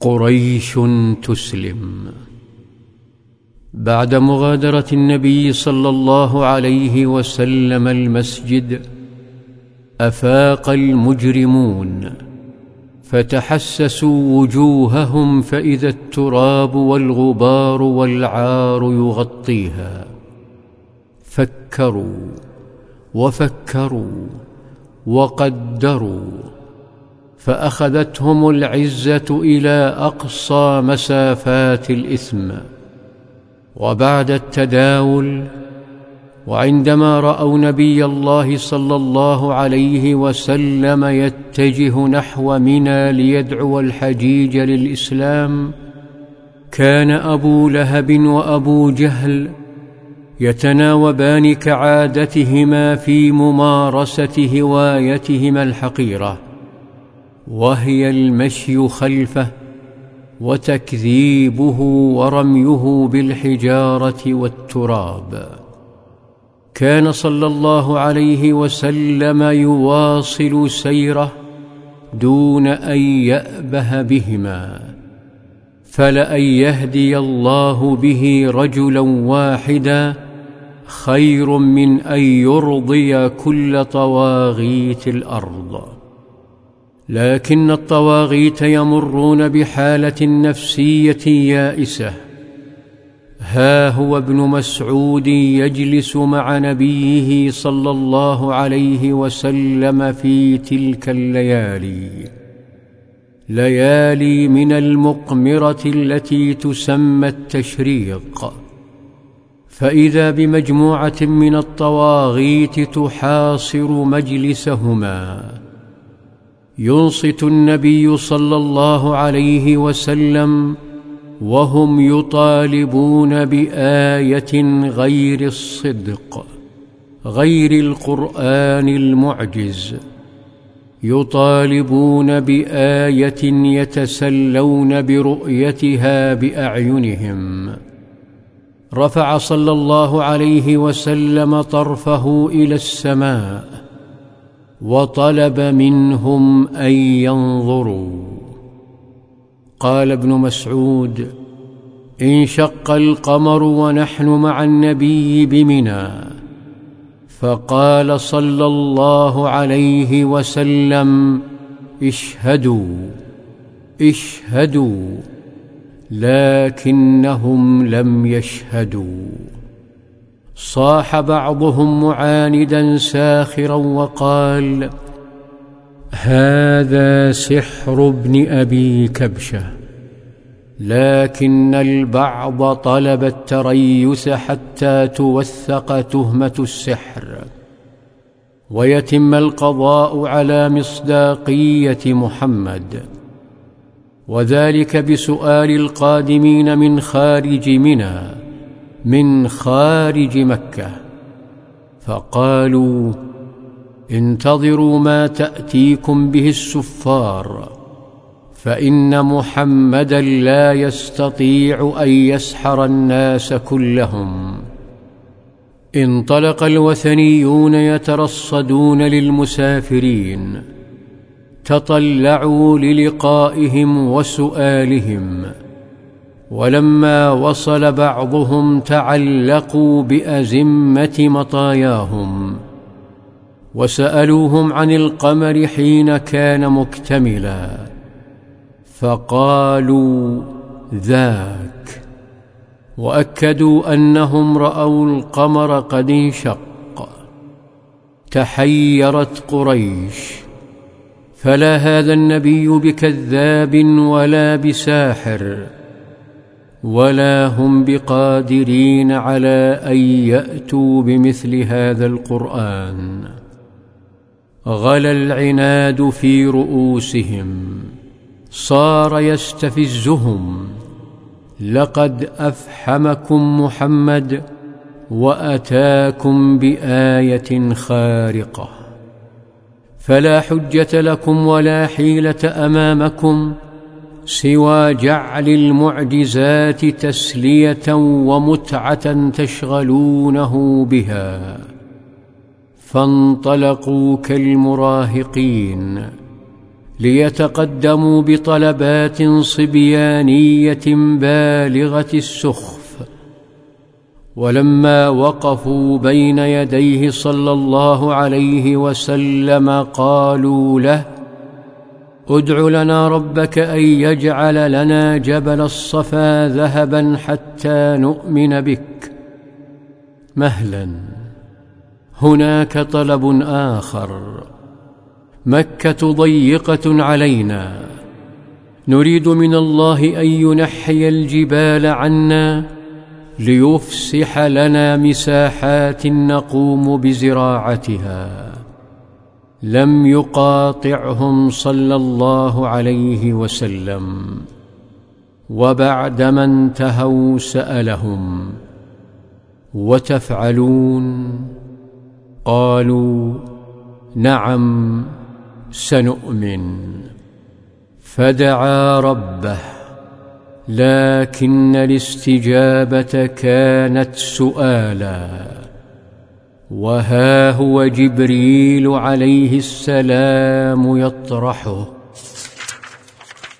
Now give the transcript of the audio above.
قريش تسلم. بعد مغادرة النبي صلى الله عليه وسلم المسجد أفاق المجرمون. فتحسسوا وجوههم فإذا التراب والغبار والعار يغطيها. فكروا وفكروا وقدروا. فأخذتهم العزة إلى أقصى مسافات الإثم وبعد التداول وعندما رأوا نبي الله صلى الله عليه وسلم يتجه نحو منى ليدعو الحجيج للإسلام كان أبو لهب وأبو جهل يتناوبان كعادتهما في ممارسة هوايتهما الحقيرة. وهي المشي خلفه وتكذيبه ورميه بالحجارة والتراب. كان صلى الله عليه وسلم يواصل سيره دون أن يأبه بهما. فلان يهدي الله به رجلا واحدا خير من أن يرضي كل طواغيت الأرض. لكن الطواغيت يمرون بحالة نفسية يائسة. ها هو ابن مسعود يجلس مع نبيه صلى الله عليه وسلم في تلك الليالي. ليالي من المقمرة التي تسمى التشريق. فإذا بمجموعة من الطواغيت تحاصر مجلسهما. ينصت النبي صلى الله عليه وسلم وهم يطالبون بآية غير الصدق غير القرآن المعجز. يطالبون بآية يتسلون برؤيتها بأعينهم. رفع صلى الله عليه وسلم طرفه إلى السماء وطلب منهم أن ينظروا. قال ابن مسعود انشق القمر ونحن مع النبي بمنى فقال صلى الله عليه وسلم اشهدوا اشهدوا لكنهم لم يشهدوا. صاح بعضهم معاندا ساخرا وقال هذا سحر ابن أبي كبشة لكن البعض طلب التريث حتى توثق تهمة السحر ويتم القضاء على مصداقية محمد وذلك بسؤال القادمين من خارج منى. من خارج مكة. فقالوا انتظروا ما تأتيكم به السفار فإن محمدا لا يستطيع أن يسحر الناس كلهم. انطلق الوثنيون يترصدون للمسافرين تطلعوا للقائهم وسؤالهم ولما وصل بعضهم تعلقوا بأزمة مطاياهم وسألوهم عن القمر حين كان مكتملا فقالوا ذاك وأكدوا أنهم رأوا القمر قد انشق تحيرت قريش فلا هذا النبي بكذاب ولا بساحر ولا هم بقادرين على أن يأتوا بمثل هذا القرآن. غلا العناد في رؤوسهم صار يستفزهم لقد أفحمكم محمد وأتاكم بآية خارقة. فلا حجة لكم ولا حيلة أمامكم سوى جعل المعجزات تسلية ومتعة تشغلونه بها. فانطلقوا كالمراهقين ليتقدموا بطلبات صبيانية بالغة السخف. ولما وقفوا بين يديه صلى الله عليه وسلم قالوا له ادع لنا ربك أن يجعل لنا جبل الصفا ذهبا حتى نؤمن بك. مهلا. هناك طلب آخر. مكة ضيقة علينا. نريد من الله أن ينحي الجبال عنا ليفسح لنا مساحات نقوم بزراعتها. لم يقاطعهم صلى الله عليه وسلم وبعدما انتهوا سألهم وتفعلون قالوا نعم سنؤمن فدعا ربه لكن الاستجابة كانت سؤالا وها هو جبريل عليه السلام يطرحه